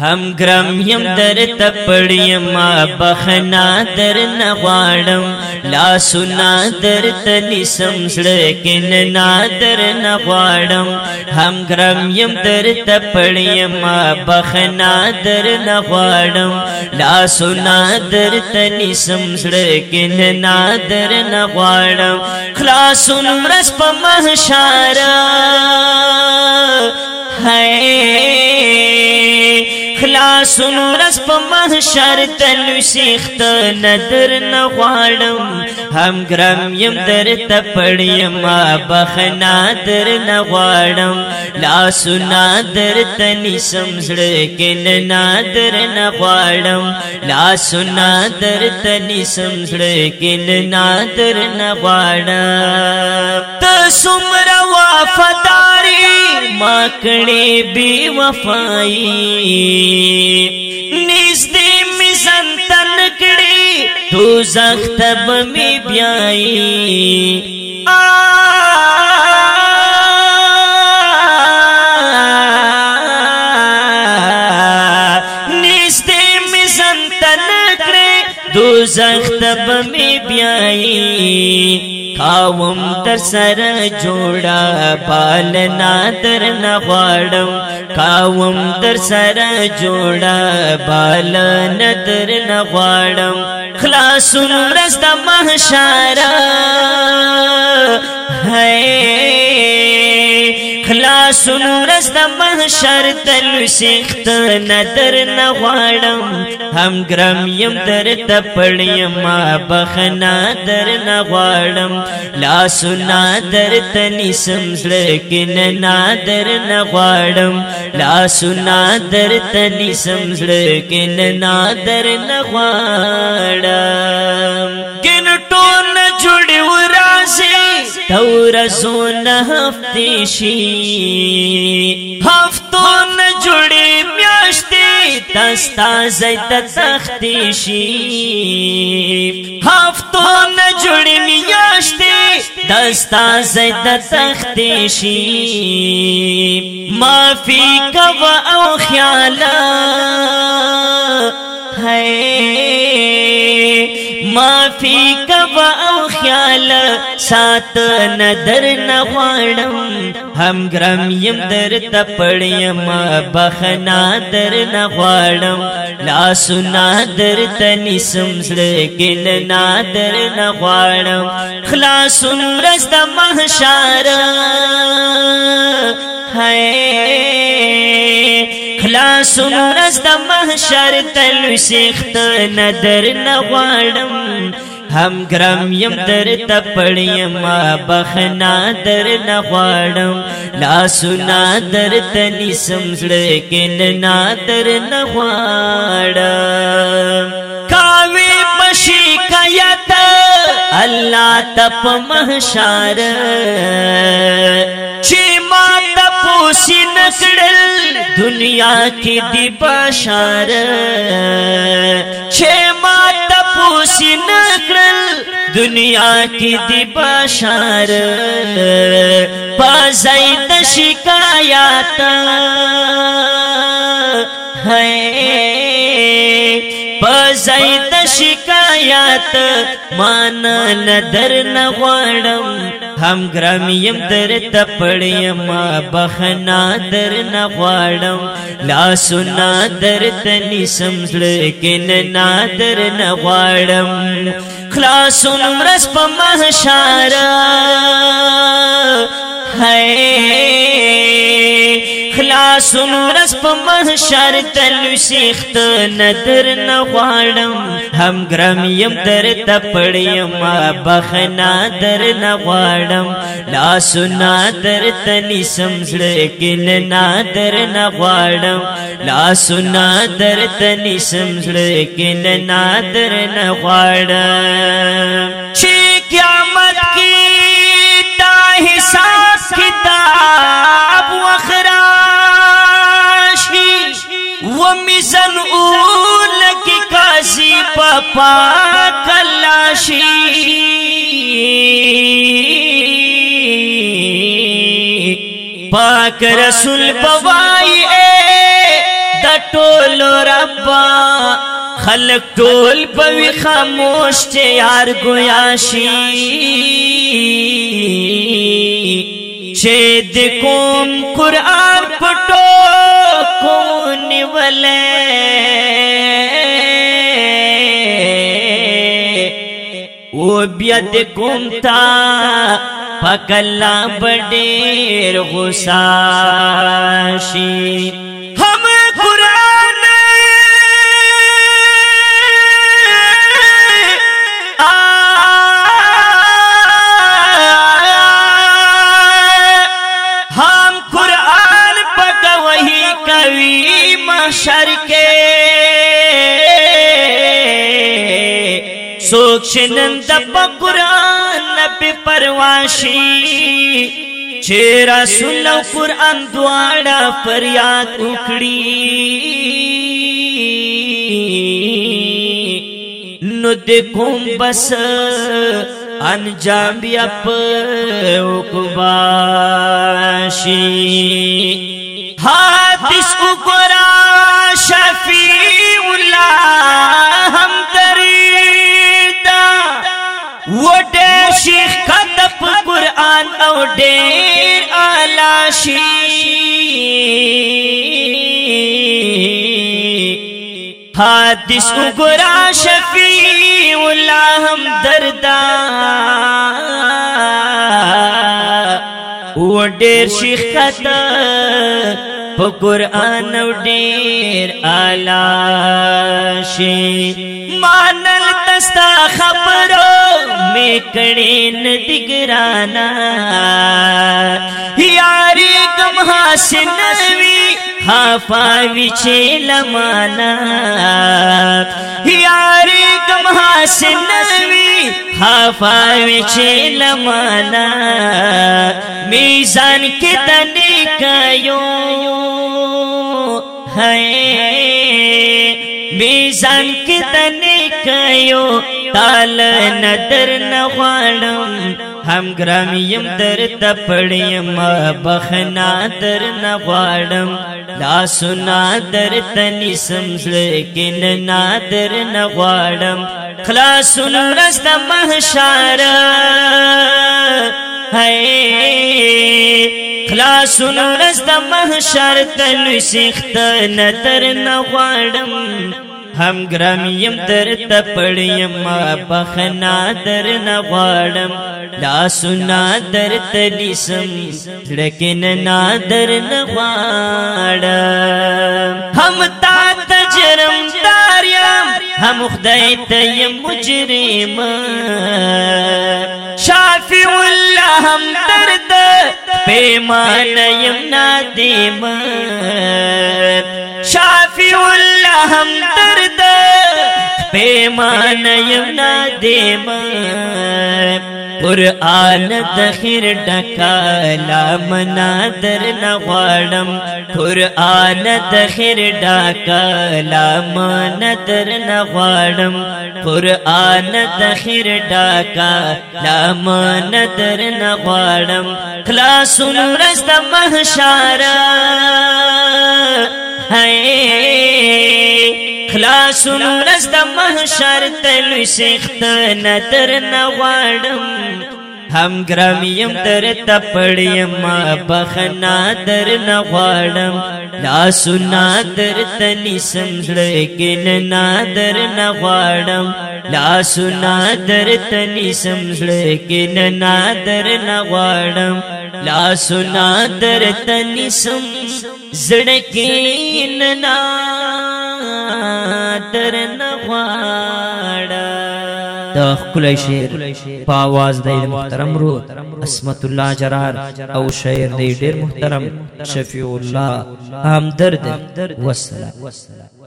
هم گرم یم در تپڑی ما بخنا در نغواړم لا سنا در تلی سمسړ کین نا در نغواړم هم گرم یم در تپڑی ما بخنا در نغواړم لا سنا در تلی سمسړ کین نا در نغواړم خلاصون مرس په محشر هي اخلاص نورس په محشر تلوسیخت ندر نه غواړم هم ګرم يم درته پړیم بخنا در نه غواړم لا سنا درته نسم زړه کې نه در نه غواړم لا سنا درته نسم زړه کې نه در نه غواړم ته سمرا وفدا ما کړي بے وفائی نږدې می سنتن کړي تو زخت به می بیاي دوزخ تب می بیائی خاوم تر سر جوړا پالنا تر نه غواړم خاوم تر سر جوړا پالنا تر نه غواړم خلاص مرز د محشر هي اخلاص نورس د محشر تل سیخت نظر نه غواړم هم ګرم يم در ته پړیم ما بخنا در نه غواړم لا سنا در ته نسم زړکن نه در نه غواړم لا سنا در ته نسم زړکن نه در نه غواړم ورځونه هفتې شي هفتو نه جوړې میاشتې تستا زید تختې شي هفتو نه جوړې میاشتې دستا زید تختې شي مافي کوا او خیالا ہے مافی کبا او خیال سات ندر نغوانم هم گرم یم در تپڑیم بخنا در نغوانم لاسونا در تنیسم زلگل نا در نغوانم خلاسون رست محشار ہے لا سنرز د محشر تل سیخت ندر نغړم هم ګرم يم در تپړی ما بخنا در نغړم لا سنا در تني سمزړ کین نا در نغړم کاوی پشی کایت الله تپ محشر دوسی نکڑل دنیا کی دی بشار چھے ما تپوسی نکڑل دنیا کی دی بشار پازائی دا شکایات ہے پازائی دا شکایات مانا ندر نغوڑم هم گرامیم در تپڑیم بخنا در نغوارم لا سنا در سمزل کن نا در نغوارم خلاص عمرس پا محشارا ہائے اخلاص نورس په محشر تل سیخت ندر نه غواړم هم ګرم يم در ته پړیم بخنا در نه غواړم لا سنا در تني سمزړ کل نه در نه غواړم لا سنا در تني سمزړ کل نه در نه غواړم چې قیامت ومیسن اول کی کاسی پاپا کلاشی پاک رسول بوائی اے دا ٹول ربا خلق ٹول پوی خاموش چے یار گویا شی چھید د کوم قران پټو کون ولې او بیا د کوم تا پکلا بډېر غصاشي څوک شنن د قرآن نبی پرواشي چې رسول او قران دواړه فریاد وکړي نو د کوم بس انجام بیا په وکواشي حادث وګرا شي حادث وګرا شفیع الله هم دردا و ډیر شیخ کته په قران و ډیر اعلی شي مانل تستا خبرو میکړې ندګرانا نسو ہا پائی چیل مانا راسنسمی ہا پائی مانا میسن کی تن ہے می سن کی کئیو تال ندر نوان هم گرامیم در تپڑیم بخنا در نغوارم لاسونا در تنیسم زلکن نا در نغوارم خلاسون رست محشار ہے خلاسون رست محشار تلوی سیخت ندر نغوارم هم ګرام يم در ته پړیم ما بخنا در نه غواړم در تلیسم سادن ہم تا تجرم رم ہم مجرم شافی اللہ ہم درد پیمان نادیم شافی اللہ ہم درد پیمان د قرآن دخیر ڈکا لامنا در نغوارم قرآن دخیر ڈکا لامنا در نغوارم قرآن دخیر ڈکا لامنا در نغوارم خلاصون رست محشارا ہے خلاص لز د محشر تل سخت نظر نه غواړم هم گرامیم در تپڑیم بخنا در نغوارم لاسونا در تنیسم زلکن نا در نغوارم لاسونا در تنیسم زلکن نا در نغوارم لاسونا در تنیسم زلکن نا در نغواړه دا خپل شعر په आवाज د محترم رو اسمت الله جرار او شعر دی ډیر محترم شفیع الله همدرد وسلام